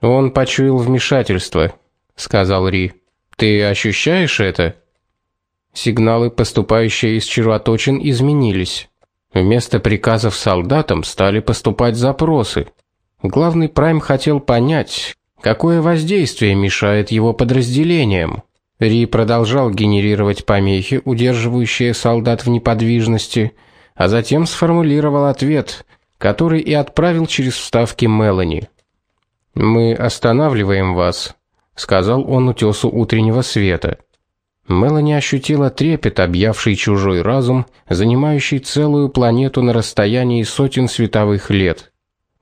Он почуял вмешательство, сказал Ри. Ты ощущаешь это? Сигналы, поступающие из червоточин, изменились. Вместо приказов солдатам стали поступать запросы. Главный Прайм хотел понять, какое воздействие мешает его подразделениям. Ри продолжал генерировать помехи, удерживающие солдат в неподвижности, а затем сформулировал ответ, который и отправил через вставки Мелани. Мы останавливаем вас, сказал он утесу утреннего света. Мелани ощутила трепет, объявший чужой разум, занимающий целую планету на расстоянии сотен световых лет.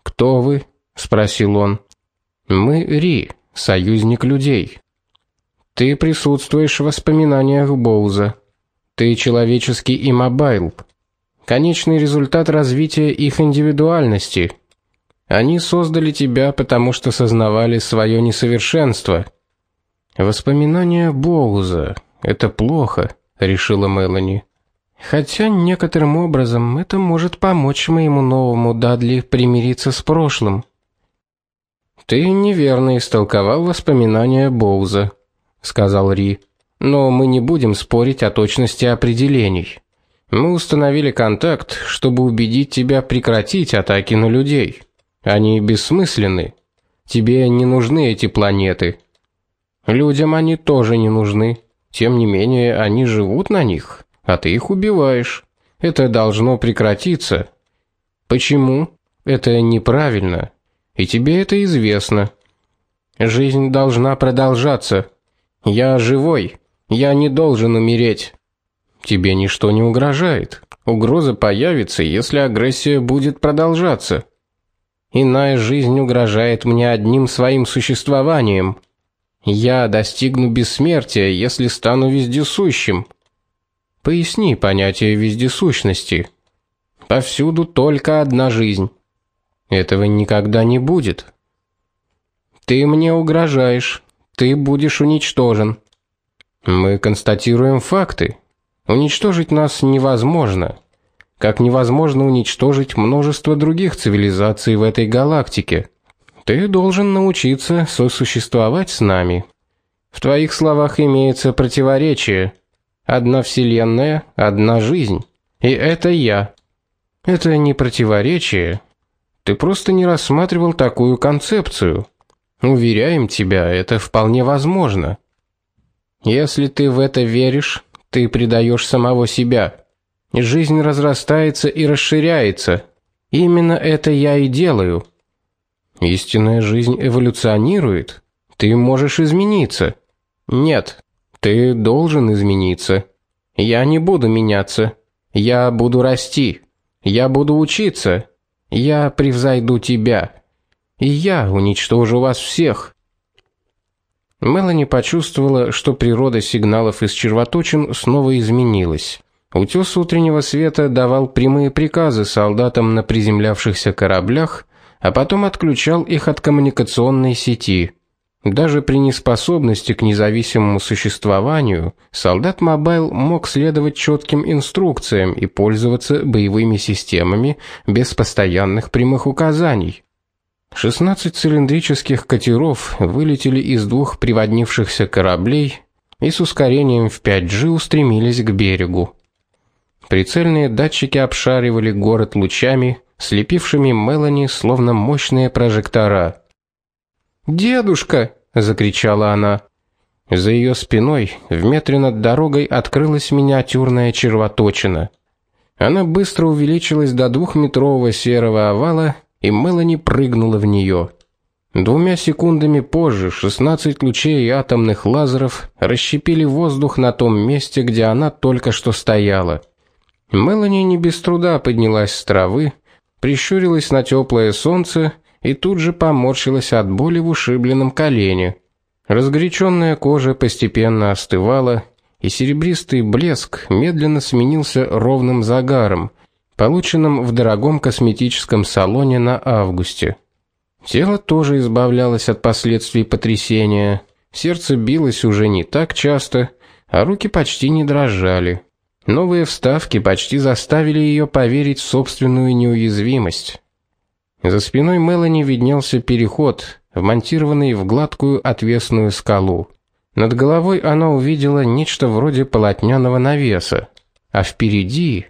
"Кто вы?" спросил он. "Мы Ри, союзник людей. Ты присутствуешь в воспоминаниях Боуза. Ты человеческий иммобайл. Конечный результат развития их индивидуальности. Они создали тебя, потому что сознавали свое несовершенство. Воспоминания Боуза это плохо, решила Мелани. Хотя некоторым образом это может помочь моему новому Дадли примириться с прошлым. Ты неверно истолковал воспоминания Боуза, сказал Ри. Но мы не будем спорить о точности определений. Мы установили контакт, чтобы убедить тебя прекратить атаки на людей. Они бессмысленны. Тебе не нужны эти планеты. Людям они тоже не нужны. Тем не менее, они живут на них, а ты их убиваешь. Это должно прекратиться. Почему? Это неправильно. И тебе это известно. Жизнь должна продолжаться. Я живой. Я не должен умереть. Тебе ничто не угрожает. Угроза появится, если агрессия будет продолжаться. Иная жизнь угрожает мне одним своим существованием. Я достигну бессмертия, если стану вездесущим. Поясни понятие вездесущности. Повсюду только одна жизнь. Этого никогда не будет. Ты мне угрожаешь. Ты будешь уничтожен. Мы констатируем факты. Уничтожить нас невозможно. Как невозможно уничтожить множество других цивилизаций в этой галактике. Ты должен научиться сосуществовать с нами. В твоих словах имеется противоречие. Одна вселенная, одна жизнь. И это я. Это не противоречие. Ты просто не рассматривал такую концепцию. Уверяем тебя, это вполне возможно. Если ты в это веришь, ты предаешь самого себя. Жизнь разрастается и расширяется. Именно это я и делаю. Истинная жизнь эволюционирует. Ты можешь измениться. Нет, ты должен измениться. Я не буду меняться. Я буду расти. Я буду учиться. Я превзойду тебя. И я уничтожу вас всех. Мелани почувствовала, что природа сигналов из червоточин снова изменилась. Утёс утреннего света давал прямые приказы солдатам на приземлявшихся кораблях а потом отключал их от коммуникационной сети. Даже при неспособности к независимому существованию солдат Мобайл мог следовать четким инструкциям и пользоваться боевыми системами без постоянных прямых указаний. 16 цилиндрических катеров вылетели из двух приводнившихся кораблей и с ускорением в 5G устремились к берегу. Прицельные датчики обшаривали город лучами, слепившими Мелани словно мощные прожектора. "Дедушка!" закричала она. За ее спиной, в метре над дорогой, открылась миниатюрная червоточина. Она быстро увеличилась до двухметрового серого овала, и Мелани прыгнула в нее. Двумя секундами позже 16 лучей атомных лазеров расщепили воздух на том месте, где она только что стояла. Мелани не без труда поднялась с травы, прищурилась на теплое солнце и тут же поморщилась от боли в ушибленном колене. Разгоряченная кожа постепенно остывала, и серебристый блеск медленно сменился ровным загаром, полученным в дорогом косметическом салоне на августе. Тело тоже избавлялось от последствий потрясения. Сердце билось уже не так часто, а руки почти не дрожали. Новые вставки почти заставили ее поверить в собственную неуязвимость. За спиной Мелани виднелся переход, вмонтированный в гладкую отвесную скалу. Над головой она увидела нечто вроде полотняного навеса, а впереди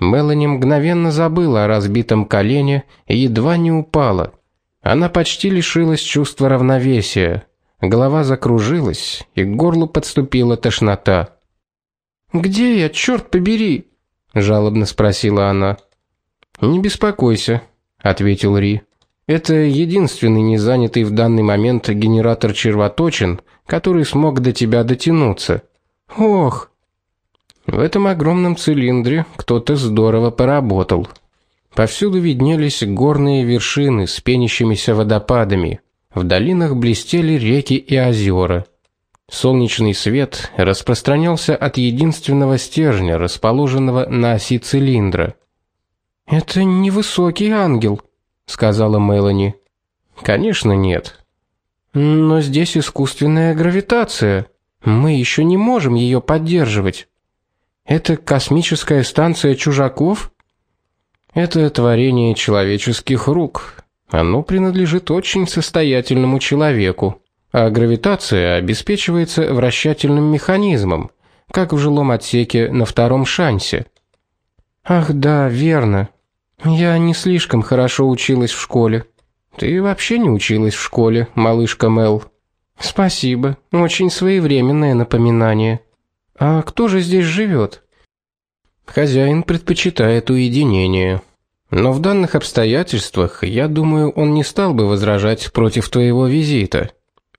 Мелани мгновенно забыла о разбитом колене и едва не упала. Она почти лишилась чувства равновесия. Голова закружилась, и к горлу подступила тошнота. "Где я, черт побери?" жалобно спросила она. "Не беспокойся", ответил Ри. "Это единственный незанятый в данный момент генератор червоточин, который смог до тебя дотянуться". "Ох!" В этом огромном цилиндре кто-то здорово поработал. Повсюду виднелись горные вершины с пенящимися водопадами. В долинах блестели реки и озера. Солнечный свет распространялся от единственного стержня, расположенного на оси цилиндра. Это невысокий ангел, сказала Мелани. Конечно, нет. Но здесь искусственная гравитация. Мы еще не можем ее поддерживать. Это космическая станция чужаков? Это творение человеческих рук. Оно принадлежит очень состоятельному человеку, а гравитация обеспечивается вращательным механизмом, как в жилом отсеке на втором шансе. Ах, да, верно. Я не слишком хорошо училась в школе. Ты вообще не училась в школе, малышка Мел. Спасибо. Очень своевременное напоминание. А кто же здесь живет? Хозяин предпочитает уединение. Но в данных обстоятельствах, я думаю, он не стал бы возражать против твоего визита.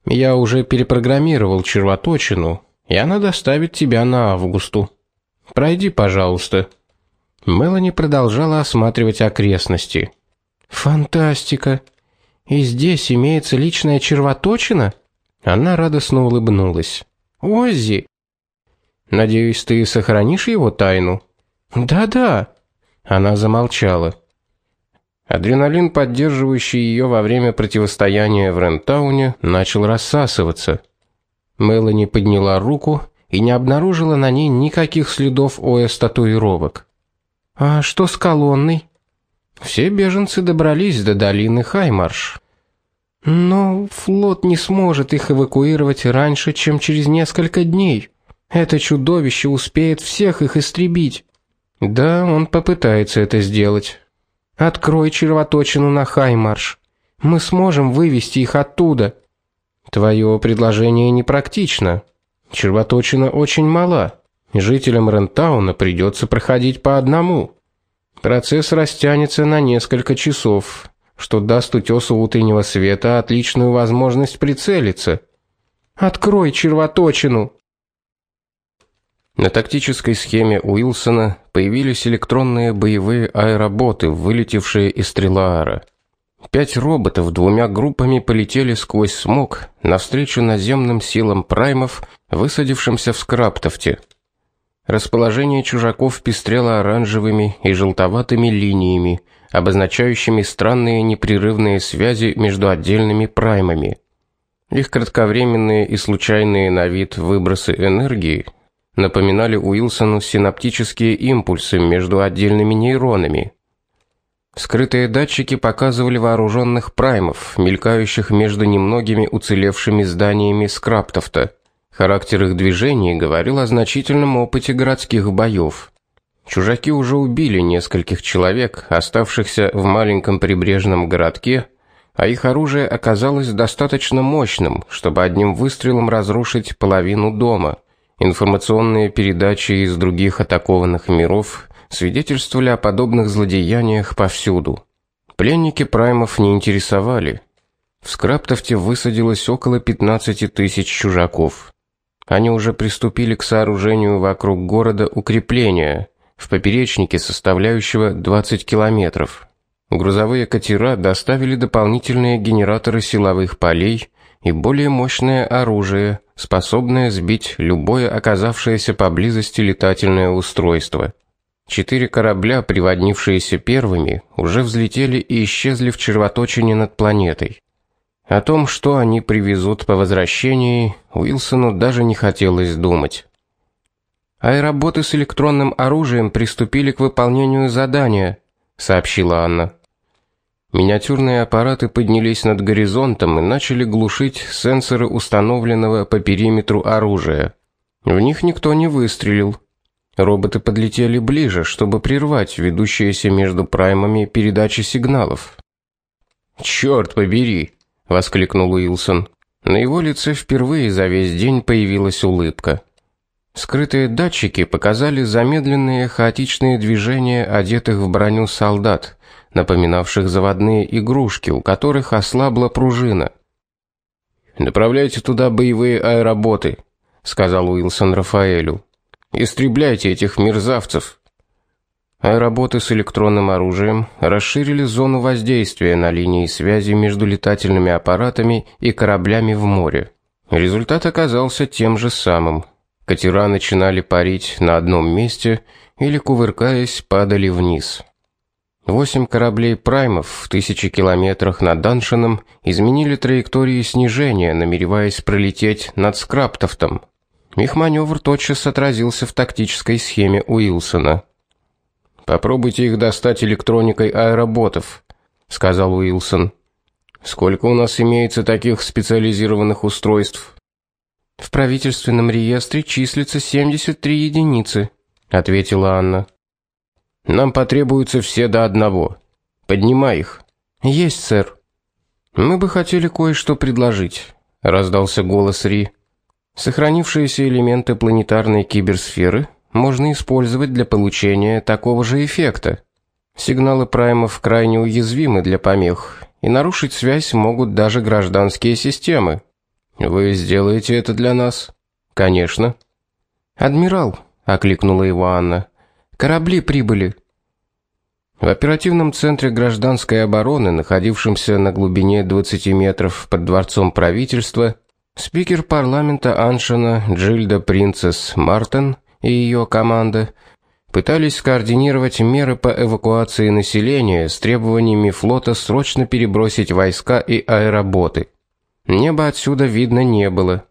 Я уже перепрограммировал червоточину, и она доставит тебя на августу. Пройди, пожалуйста. Мелани продолжала осматривать окрестности. Фантастика. И здесь имеется личная червоточина? Она радостно улыбнулась. Оззи. Надеюсь, ты сохранишь его тайну. Да-да. Она замолчала. Адреналин, поддерживающий ее во время противостояния в Рентауне, начал рассасываться. Мелани подняла руку и не обнаружила на ней никаких следов ОС татуировок. А что с колонной? Все беженцы добрались до долины Хаймарш. Но флот не сможет их эвакуировать раньше, чем через несколько дней. Это чудовище успеет всех их истребить. Да, он попытается это сделать. Открой червоточину на Хаймарш. Мы сможем вывести их оттуда. Твое предложение непрактично. Червоточина очень мала. Жителям Рентауна придется проходить по одному. Процесс растянется на несколько часов, что даст утесу утреннего света отличную возможность прицелиться. Открой червоточину. На тактической схеме Уилсона появились электронные боевые аэроботы, вылетевшие из Трилаара. Пять роботов двумя группами полетели сквозь смог навстречу наземным силам праймов, высадившимся в Скраптовте. Расположение чужаков пестрело оранжевыми и желтоватыми линиями, обозначающими странные непрерывные связи между отдельными праймами. Их кратковременные и случайные на вид выбросы энергии напоминали Уилсону синаптические импульсы между отдельными нейронами. Скрытые датчики показывали вооруженных праймов, мелькающих между немногими уцелевшими зданиями Скраптофта. Характер их движений говорил о значительном опыте городских боев. Чужаки уже убили нескольких человек, оставшихся в маленьком прибрежном городке, а их оружие оказалось достаточно мощным, чтобы одним выстрелом разрушить половину дома. Информационные передачи из других атакованных миров свидетельствовали о подобных злодеяниях повсюду. Пленники праймов не интересовали. В Скраптовте высадилось около 15 тысяч чужаков. Они уже приступили к сооружению вокруг города укрепления в поперечнике, составляющего 20 километров. Грузовые катера доставили дополнительные генераторы силовых полей и более мощное оружие, способное сбить любое оказавшееся поблизости летательное устройство. Четыре корабля, приводнившиеся первыми, уже взлетели и исчезли в червоточине над планетой. О том, что они привезут по возвращении, Уилсону даже не хотелось думать. Аэроботы с электронным оружием приступили к выполнению задания, сообщила Анна. Миниатюрные аппараты поднялись над горизонтом и начали глушить сенсоры установленного по периметру оружия. В них никто не выстрелил. Роботы подлетели ближе, чтобы прервать ведущиеся между праймами передачи сигналов. «Черт побери!» — воскликнул Уилсон. На его лице впервые за весь день появилась улыбка. Скрытые датчики показали замедленные хаотичные движения одетых в броню солдат, напоминавших заводные игрушки, у которых ослабла пружина. Направляйте туда боевые аэроботы, сказал Уилсон Рафаэлю. Истребляйте этих мерзавцев. Аэроботы с электронным оружием расширили зону воздействия на линии связи между летательными аппаратами и кораблями в море. Результат оказался тем же самым. Катера начинали парить на одном месте или кувыркаясь падали вниз. Восемь кораблей праймов в тысячи километрах над Даншином изменили траектории снижения, намереваясь пролететь над Скраптофтом. Их маневр тотчас отразился в тактической схеме Уилсона. Попробуйте их достать электроникой аэроботов, сказал Уилсон. Сколько у нас имеется таких специализированных устройств? В правительственном реестре числится 73 единицы, ответила Анна. Нам потребуются все до одного. Поднимай их. Есть, сэр. Мы бы хотели кое-что предложить, раздался голос Ри. Сохранившиеся элементы планетарной киберсферы можно использовать для получения такого же эффекта. Сигналы праймов крайне уязвимы для помех, и нарушить связь могут даже гражданские системы. Вы сделаете это для нас? Конечно. Адмирал, окликнула его Анна. Корабли прибыли. В оперативном центре гражданской обороны, находившемся на глубине 20 метров под дворцом правительства, спикер парламента Аншина Джильда Принцесс Мартин и ее команда пытались скоординировать меры по эвакуации населения с требованиями флота срочно перебросить войска и аэроботы. Неба отсюда видно не было.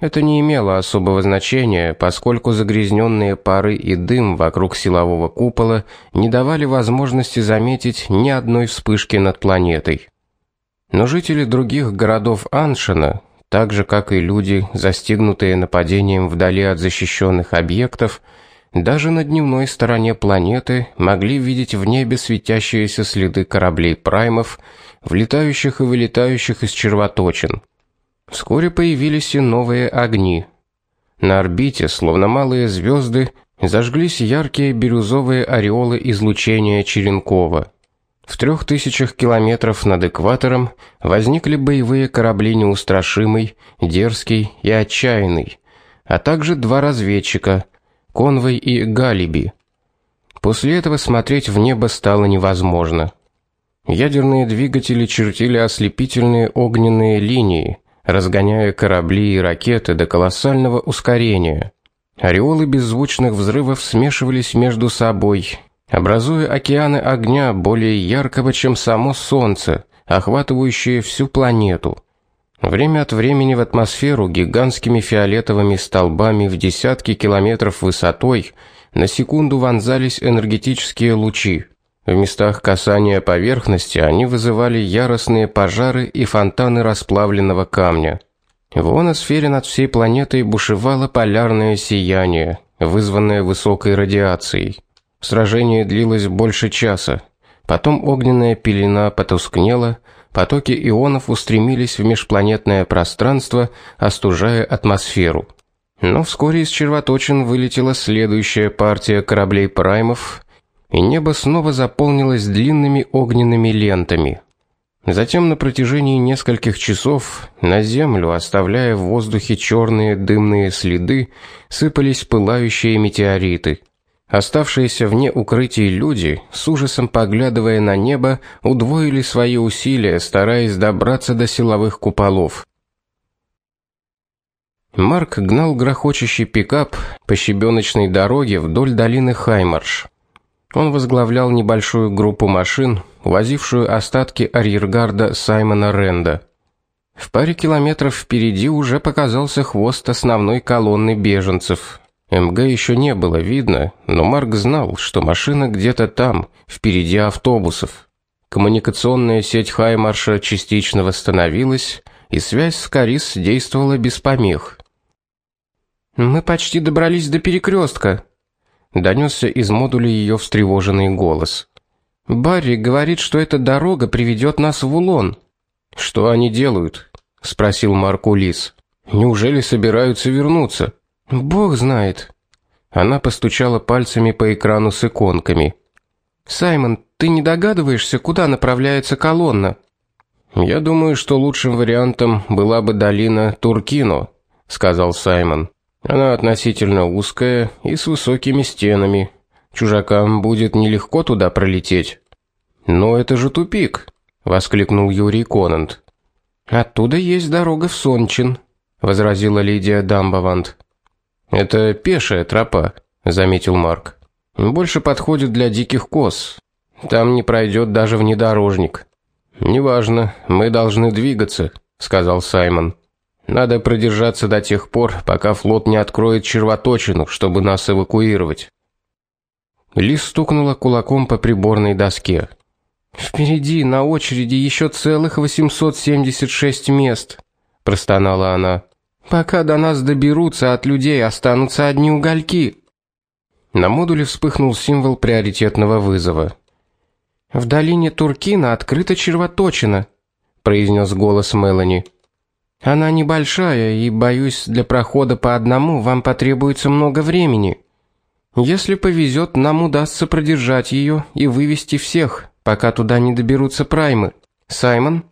Это не имело особого значения, поскольку загрязненные пары и дым вокруг силового купола не давали возможности заметить ни одной вспышки над планетой. Но жители других городов Аншина, так же как и люди, застигнутые нападением вдали от защищенных объектов, даже на дневной стороне планеты могли видеть в небе светящиеся следы кораблей праймов, влетающих и вылетающих из червоточин. Вскоре появились и новые огни. На орбите, словно малые звезды, зажглись яркие бирюзовые ореолы излучения Черенкова. В трех тысячах километров над экватором возникли боевые корабли Неустрашимый, Дерзкий и Отчаянный, а также два разведчика Конвой и Галиби. После этого смотреть в небо стало невозможно. Ядерные двигатели чертили ослепительные огненные линии, разгоняя корабли и ракеты до колоссального ускорения. Ореолы беззвучных взрывов смешивались между собой, образуя океаны огня более яркого, чем само солнце, охватывающие всю планету. Время от времени в атмосферу гигантскими фиолетовыми столбами в десятки километров высотой на секунду вонзались энергетические лучи. В местах касания поверхности они вызывали яростные пожары и фонтаны расплавленного камня. В ионосфере над всей планетой бушевало полярное сияние, вызванное высокой радиацией. Сражение длилось больше часа. Потом огненная пелена потускнела, потоки ионов устремились в межпланетное пространство, остужая атмосферу. Но вскоре из червоточин вылетела следующая партия кораблей праймов, и небо снова заполнилось длинными огненными лентами. Затем на протяжении нескольких часов на землю, оставляя в воздухе черные дымные следы, сыпались пылающие метеориты. Оставшиеся вне укрытий люди, с ужасом поглядывая на небо, удвоили свои усилия, стараясь добраться до силовых куполов. Марк гнал грохочущий пикап по щебеночной дороге вдоль долины Хаймарш. Он возглавлял небольшую группу машин, возившую остатки арьергарда Саймона Ренда. В паре километров впереди уже показался хвост основной колонны беженцев. МГ еще не было видно, но Марк знал, что машина где-то там, впереди автобусов. Коммуникационная сеть Хаймарша частично восстановилась, и связь с Карис действовала без помех. Мы почти добрались до перекрестка. Донесся из модуля ее встревоженный голос. Барри говорит, что эта дорога приведет нас в Улон. Что они делают? спросил Маркулис. Неужели собираются вернуться? Бог знает. Она постучала пальцами по экрану с иконками. Саймон, ты не догадываешься, куда направляется колонна? Я думаю, что лучшим вариантом была бы долина Туркино, сказал Саймон. Она относительно узкая и с высокими стенами. Чужакам будет нелегко туда пролететь. Но это же тупик, воскликнул Юрий Конант. Оттуда есть дорога в Сончин, возразила Лидия Дамбавант. Это пешая тропа, заметил Марк. Больше подходит для диких коз. Там не пройдет даже внедорожник. Неважно, мы должны двигаться, сказал Саймон. Надо продержаться до тех пор, пока флот не откроет червоточину, чтобы нас эвакуировать. Лис стукнула кулаком по приборной доске. Впереди на очереди еще целых 876 мест, простонала она. Пока до нас доберутся, от людей останутся одни угольки. На модуле вспыхнул символ приоритетного вызова. В долине Туркина открыта червоточина, произнес голос Мелани. Она небольшая, и боюсь, для прохода по одному вам потребуется много времени. Если повезет, нам удастся продержать ее и вывести всех, пока туда не доберутся праймы. Саймон,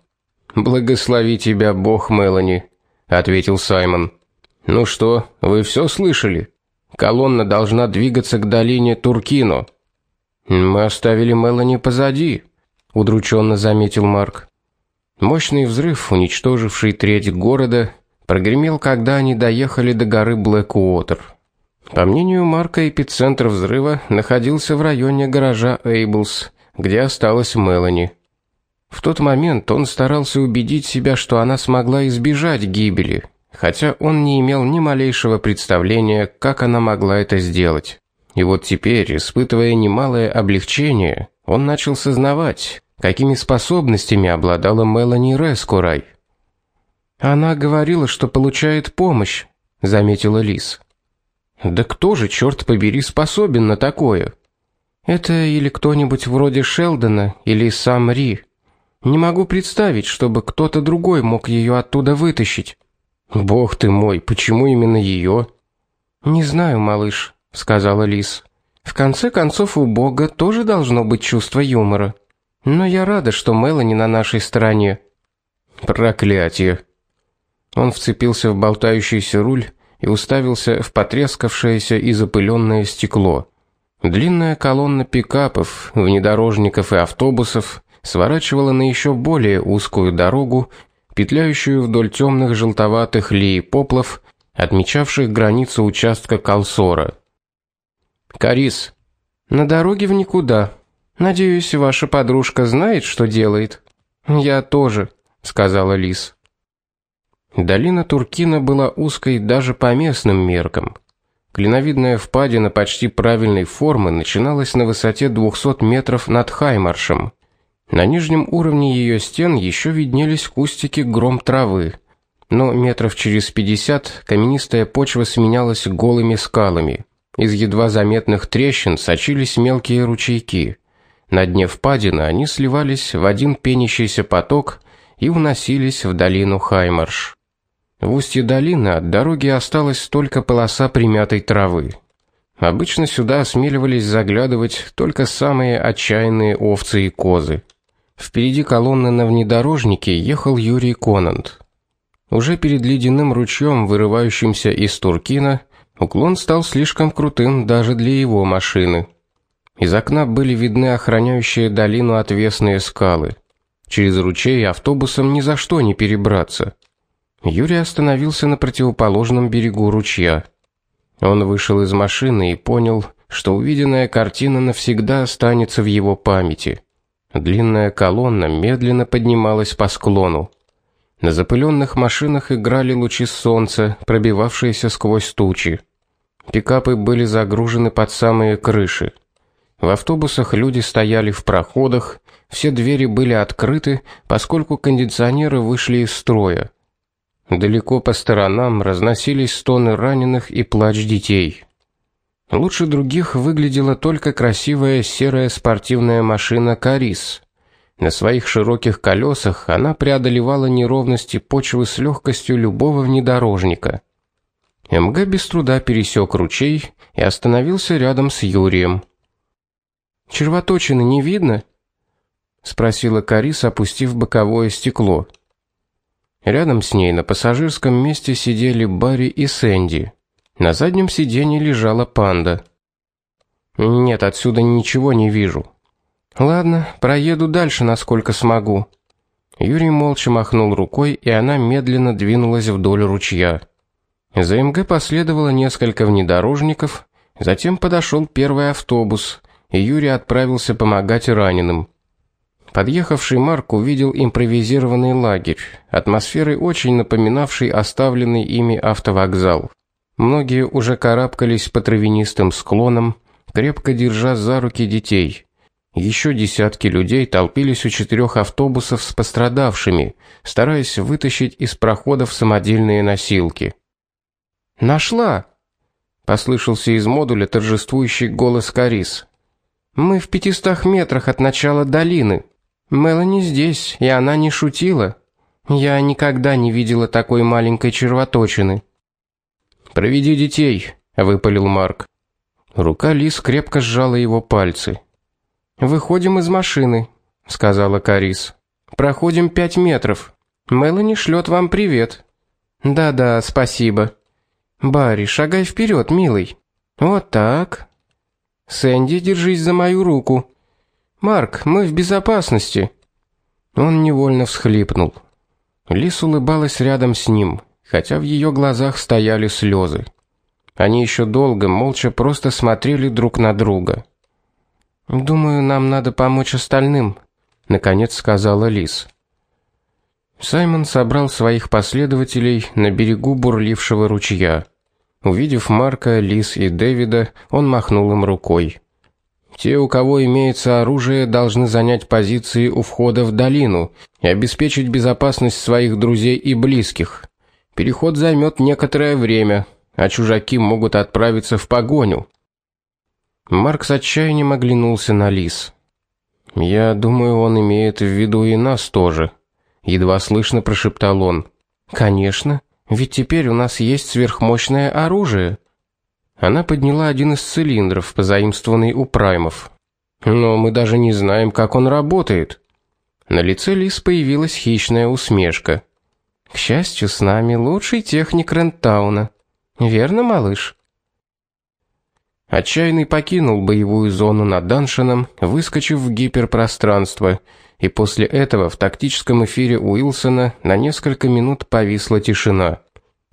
благослови тебя Бог, Мелани, ответил Саймон. Ну что, вы все слышали? Колонна должна двигаться к долине Туркино. Мы оставили Мелани позади, удрученно заметил Марк. Мощный взрыв, уничтоживший треть города, прогремел, когда они доехали до горы Блэквотер. По мнению Марка, эпицентр взрыва находился в районе гаража Эйблс, где осталась Мелани. В тот момент он старался убедить себя, что она смогла избежать гибели, хотя он не имел ни малейшего представления, как она могла это сделать. И вот теперь, испытывая немалое облегчение, он начал сознавать, какими способностями обладала Мелани Рескурай. Она говорила, что получает помощь, заметила Лис. Да кто же черт побери способен на такое? Это или кто-нибудь вроде Шелдона, или сам Ри. Не могу представить, чтобы кто-то другой мог ее оттуда вытащить. Бог ты мой, почему именно ее? Не знаю, малыш, сказала Лис. В конце концов у Бога тоже должно быть чувство юмора. Но я рада, что Мелани на нашей стороне. Проклятие. Он вцепился в болтающийся руль и уставился в потрескавшееся и запыленное стекло. Длинная колонна пикапов, внедорожников и автобусов сворачивала на еще более узкую дорогу, петляющую вдоль темных желтоватых лей поплов, отмечавших границу участка Калсора. Карис, на дороге в никуда. Надеюсь, ваша подружка знает, что делает. Я тоже, сказала Лис. Долина Туркина была узкой даже по местным меркам. Клиновидная впадина почти правильной формы начиналась на высоте 200 метров над Хаймаршем. На нижнем уровне ее стен еще виднелись кустики гром травы, но метров через 50 каменистая почва сменялась голыми скалами. Из едва заметных трещин сочились мелкие ручейки. На дне впадины они сливались в один пенящийся поток и уносились в долину Хаймарш. В устье долины от дороги осталась только полоса примятой травы. Обычно сюда осмеливались заглядывать только самые отчаянные овцы и козы. Впереди колонны на внедорожнике ехал Юрий Конант. Уже перед ледяным ручьем, вырывающимся из Туркина, уклон стал слишком крутым даже для его машины. Из окна были видны охраняющие долину отвесные скалы. Через ручей автобусом ни за что не перебраться. Юрий остановился на противоположном берегу ручья. Он вышел из машины и понял, что увиденная картина навсегда останется в его памяти. Длинная колонна медленно поднималась по склону. На запыленных машинах играли лучи солнца, пробивавшиеся сквозь тучи. Пикапы были загружены под самые крыши. В автобусах люди стояли в проходах, все двери были открыты, поскольку кондиционеры вышли из строя. Далеко по сторонам разносились стоны раненых и плач детей. Лучше других выглядела только красивая серая спортивная машина Карис. На своих широких колесах она преодолевала неровности почвы с легкостью любого внедорожника. МГ без труда пересек ручей и остановился рядом с Юрием. Червоточины не видно? спросила Карис, опустив боковое стекло. Рядом с ней на пассажирском месте сидели Барри и Сэнди. На заднем сиденье лежала панда. Нет, отсюда ничего не вижу. Ладно, проеду дальше, насколько смогу. Юрий молча махнул рукой, и она медленно двинулась вдоль ручья. За МГ последовало несколько внедорожников, затем подошел первый автобус, и Юрий отправился помогать раненым. Подъехавший Марк увидел импровизированный лагерь, атмосферой очень напоминавший оставленный ими автовокзал. Многие уже карабкались по травянистым склонам, крепко держа за руки детей. Еще десятки людей толпились у четырех автобусов с пострадавшими, стараясь вытащить из проходов самодельные носилки. Нашла, послышался из модуля торжествующий голос Карис. Мы в пятистах метрах от начала долины. Мелани здесь, и она не шутила. Я никогда не видела такой маленькой червоточины. Проведи детей, выпалил Марк. Рука Лис крепко сжала его пальцы. Выходим из машины, сказала Карис. Проходим пять метров. Мелани шлет вам привет. Да-да, спасибо. Барри, шагай вперед, милый. Вот так. Сэнди, держись за мою руку. Марк, мы в безопасности. Он невольно всхлипнул. Лис улыбалась рядом с ним, хотя в ее глазах стояли слезы. Они еще долго молча просто смотрели друг на друга. Думаю, нам надо помочь остальным, наконец сказала Лис. Саймон собрал своих последователей на берегу бурлившего ручья. Увидев Марка, Лис и Дэвида, он махнул им рукой. Те, у кого имеется оружие, должны занять позиции у входа в долину и обеспечить безопасность своих друзей и близких. Переход займет некоторое время, а чужаки могут отправиться в погоню. Марк с отчаянием оглянулся на Лис. Я думаю, он имеет в виду и нас тоже, едва слышно прошептал он. Конечно, ведь теперь у нас есть сверхмощное оружие. Она подняла один из цилиндров, позаимствованный у праймов. Но мы даже не знаем, как он работает. На лице Лис появилась хищная усмешка. К счастью, с нами лучший техник Рентауна. Верно, малыш? Отчаянный покинул боевую зону над Даншином, выскочив в гиперпространство, и после этого в тактическом эфире Уилсона на несколько минут повисла тишина.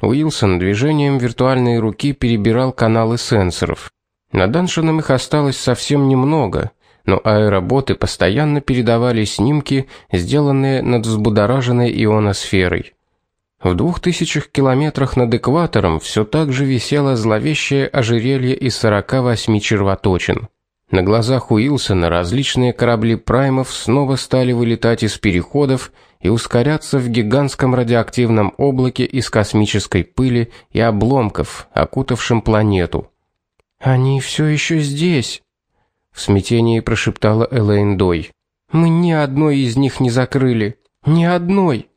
Уилсон движением виртуальной руки перебирал каналы сенсоров. На Даншином их осталось совсем немного, но аэроботы постоянно передавали снимки, сделанные над взбудораженной ионосферой. В двух тысячах километрах над экватором все так же висело зловещее ожерелье из 48 червоточин. На глазах Уилсона различные корабли праймов снова стали вылетать из переходов и ускоряться в гигантском радиоактивном облаке из космической пыли и обломков, окутавшем планету. Они все еще здесь, в смятении прошептала Элейн Дой. Мы ни одной из них не закрыли, ни одной.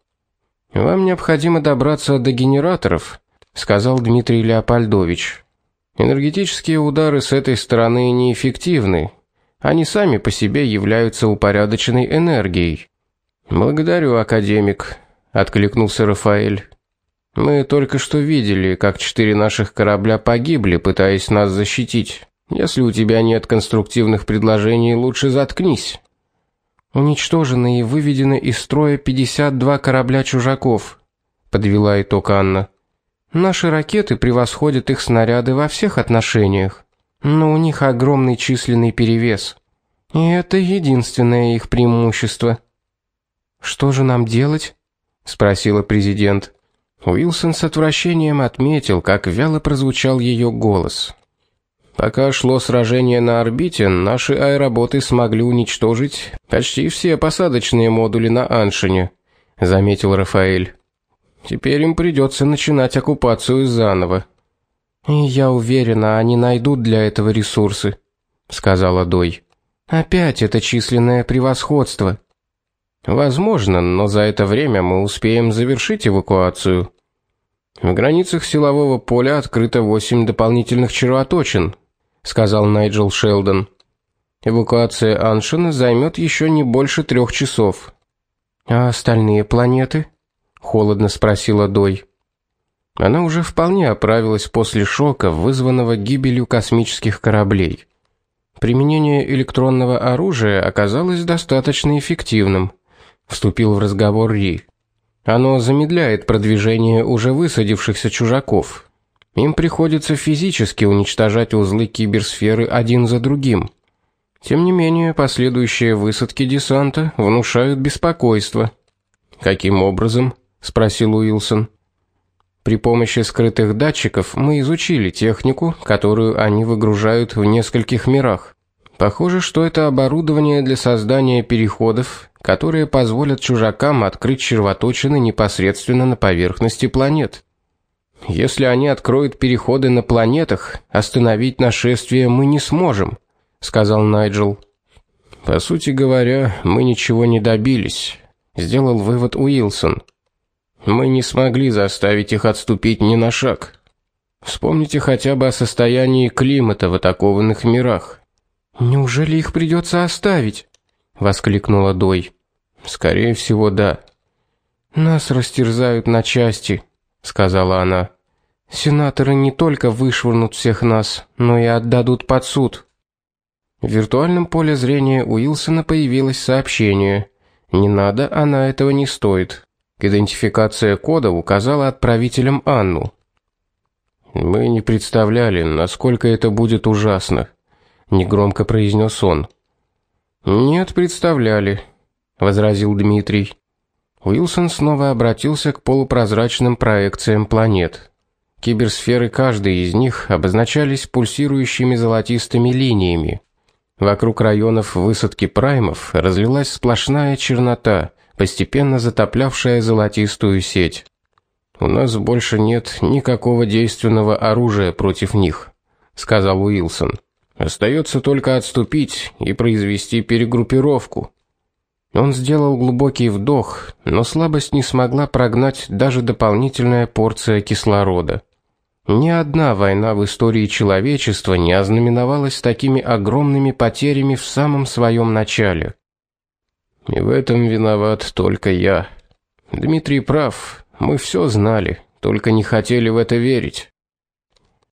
Вам необходимо добраться до генераторов, сказал Дмитрий Леопольдович. Энергетические удары с этой стороны неэффективны. Они сами по себе являются упорядоченной энергией. Благодарю, академик, откликнулся Рафаэль. Мы только что видели, как четыре наших корабля погибли, пытаясь нас защитить. Если у тебя нет конструктивных предложений, лучше заткнись. Уничтожены и выведены из строя 52 корабля чужаков, подвела итог Анна. Наши ракеты превосходят их снаряды во всех отношениях, но у них огромный численный перевес. И это единственное их преимущество. Что же нам делать? спросила президент. Уилсон с отвращением отметил, как вяло прозвучал ее голос. Пока шло сражение на орбите, наши аэроботы смогли уничтожить почти все посадочные модули на Аншине, заметил Рафаэль. Теперь им придется начинать оккупацию заново. И я уверена, они найдут для этого ресурсы, сказала Дой. Опять это численное превосходство. Возможно, но за это время мы успеем завершить эвакуацию. В границах силового поля открыто восемь дополнительных червоточин, сказал Найджел Шелдон. Эвакуация Аншина займет еще не больше трех часов. А остальные планеты? Холодно спросила Дой. Она уже вполне оправилась после шока, вызванного гибелью космических кораблей. Применение электронного оружия оказалось достаточно эффективным, вступил в разговор Ри. Оно замедляет продвижение уже высадившихся чужаков. Им приходится физически уничтожать узлы киберсферы один за другим. Тем не менее, последующие высадки десанта внушают беспокойство. Каким образом? Спросил Уилсон. При помощи скрытых датчиков мы изучили технику, которую они выгружают в нескольких мирах. Похоже, что это оборудование для создания переходов, которые позволят чужакам открыть червоточины непосредственно на поверхности планет. Если они откроют переходы на планетах, остановить нашествие мы не сможем, сказал Найджел. По сути говоря, мы ничего не добились, сделал вывод Уилсон. Мы не смогли заставить их отступить ни на шаг. Вспомните хотя бы о состоянии климата в атакованных мирах. Неужели их придется оставить? воскликнула Дой. Скорее всего, да. Нас растерзают на части, сказала она. Сенаторы не только вышвырнут всех нас, но и отдадут под суд. В виртуальном поле зрения Уилсона появилось сообщение: "Не надо, она этого не стоит". Идентификация кода указала отправителем Анну. Мы не представляли, насколько это будет ужасно, негромко произнес он. Нет, представляли, возразил Дмитрий. Уилсон снова обратился к полупрозрачным проекциям планет. Киберсферы каждой из них обозначались пульсирующими золотистыми линиями. Вокруг районов высадки праймов разлилась сплошная чернота, постепенно затоплявшая золотистую сеть. У нас больше нет никакого действенного оружия против них, сказал Уилсон. Остается только отступить и произвести перегруппировку. Он сделал глубокий вдох, но слабость не смогла прогнать даже дополнительная порция кислорода. Ни одна война в истории человечества не ознаменовалась такими огромными потерями в самом своем начале. И в этом виноват только я. Дмитрий прав. Мы все знали, только не хотели в это верить.